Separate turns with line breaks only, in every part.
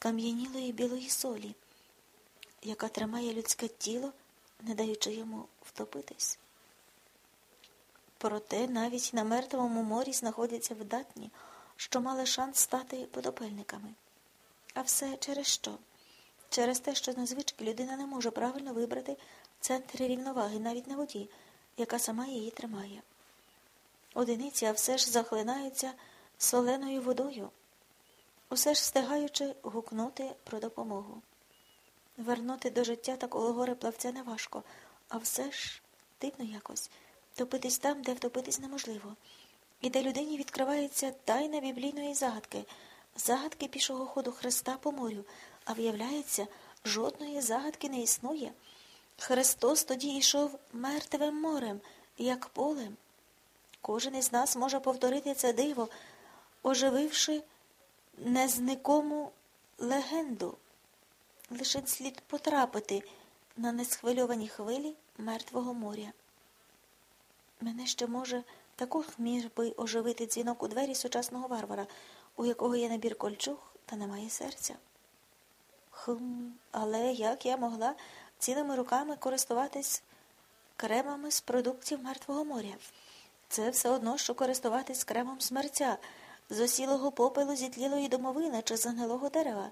скам'янілої білої солі, яка тримає людське тіло, не даючи йому втопитись. Проте навіть на мертвому морі знаходяться видатні, що мали шанс стати подопельниками. А все через що? Через те, що звички людина не може правильно вибрати центр рівноваги навіть на воді, яка сама її тримає. Одиниці, а все ж захлинаються соленою водою, усе ж встигаючи гукнути про допомогу. Вернути до життя такого горе плавця неважко, а все ж дивно якось топитись там, де втопитись неможливо, і де людині відкривається тайна біблійної загадки, загадки пішого ходу Христа по морю, а виявляється, жодної загадки не існує. Христос тоді йшов мертвим морем, як полем. Кожен із нас може повторити це диво, ожививши незникому легенду. Лише слід потрапити на несхвильовані хвилі мертвого моря. Мене ще може також міг би оживити дзвінок у двері сучасного варвара, у якого є набір кольчуг та немає серця. Хм, але як я могла цілими руками користуватись кремами з продуктів Мертвого моря? Це все одно, що користуватись кремом смерця, з осілого попелу зітлілої домовини чи загнилого дерева.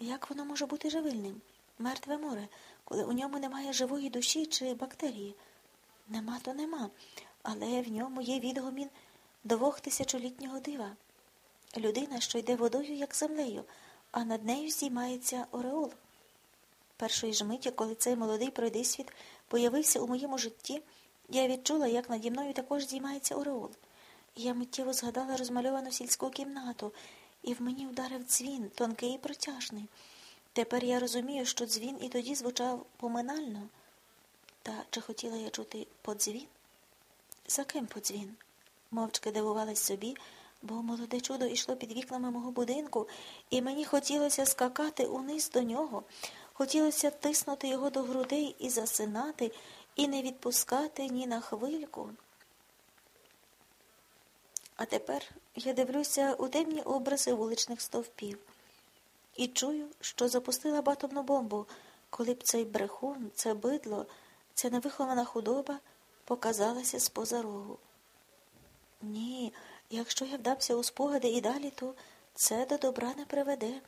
Як воно може бути живильним? Мертве море, коли у ньому немає живої душі чи бактерії? Нема, то нема, але в ньому є відгомін двохтисячолітнього дива. Людина, що йде водою, як землею, а над нею здіймається ореол. Першої ж миті, коли цей молодий пройдисвіт появився у моєму житті, я відчула, як наді мною також здіймається ореол. Я миттєво згадала розмальовану сільську кімнату, і в мені вдарив дзвін, тонкий і протяжний. Тепер я розумію, що дзвін і тоді звучав поминально. Та чи хотіла я чути подзвін? За ким подзвін? Мовчки дивувалась собі, бо молоде чудо йшло під вікнами мого будинку, і мені хотілося скакати униз до нього, хотілося тиснути його до грудей і засинати, і не відпускати ні на хвильку. А тепер я дивлюся у темні образи вуличних стовпів і чую, що запустила батомну бомбу, коли б цей брехун, це бидло, ця невихована худоба показалася з поза рогу. Ні, якщо я вдався у спогади і далі, то це до добра не приведе.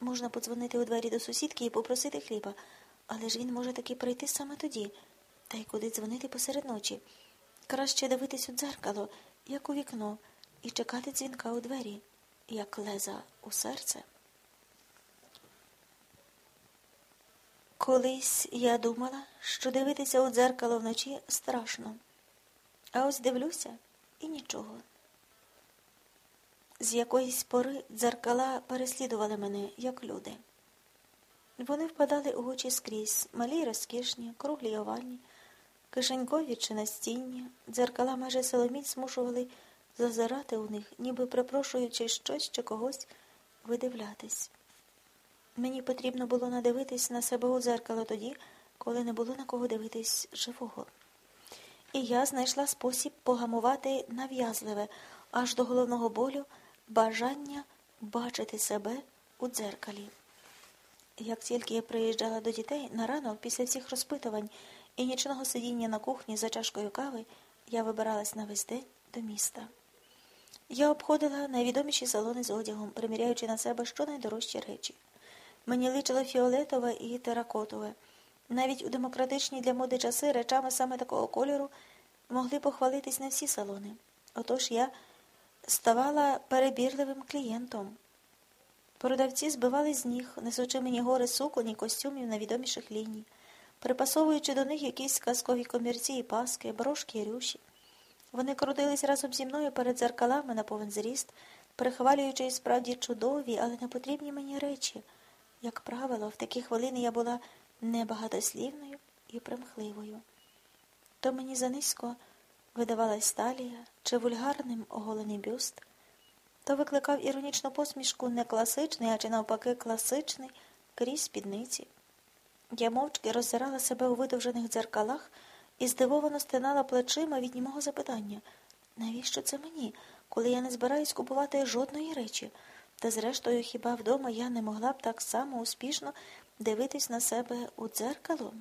Можна подзвонити у двері до сусідки і попросити хліба, але ж він може таки прийти саме тоді, та й куди дзвонити посеред ночі. Краще дивитись у дзеркало, як у вікно, і чекати дзвінка у двері, як леза у серце. Колись я думала, що дивитися у дзеркало вночі страшно, а ось дивлюся і нічого. З якоїсь пори дзеркала переслідували мене, як люди. Вони впадали у очі скрізь, малі й розкішні, круглі й овальні, кишенькові чи настінні, дзеркала майже соломіць змушували зазирати у них, ніби припрошуючи щось чи когось видивлятись. Мені потрібно було надивитись на себе у дзеркало тоді, коли не було на кого дивитись живого. І я знайшла спосіб погамувати нав'язливе аж до головного болю бажання бачити себе у дзеркалі. Як тільки я приїжджала до дітей на ранок після всіх розпитувань і нічного сидіння на кухні за чашкою кави, я вибиралась на весь день до міста. Я обходила найвідоміші салони з одягом, приміряючи на себе щонайдорожчі речі. Мені личило фіолетове і теракотове. Навіть у демократичні для моди часи речами саме такого кольору могли похвалитись не всі салони. Отож я ставала перебірливим клієнтом. Продавці збивали з ніг, несучи мені гори суконь і костюмів найвідоміших ліній, припасовуючи до них якісь казкові комірці і паски, брошки і рюші. Вони крутились разом зі мною перед зеркалами на повен зріст, прихвалюючи і справді чудові, але не потрібні мені речі. Як правило, в такі хвилини я була небагатослівною і примхливою. То мені занизько видавалась талія чи вульгарним оголений бюст, то викликав іронічну посмішку не класичний, а чи навпаки класичний крізь спідниці. Я мовчки роззирала себе у видовжених дзеркалах і здивовано стинала плечима від німого запитання навіщо це мені, коли я не збираюсь купувати жодної речі? Та зрештою, хіба вдома я не могла б так само успішно дивитись на себе у дзеркало?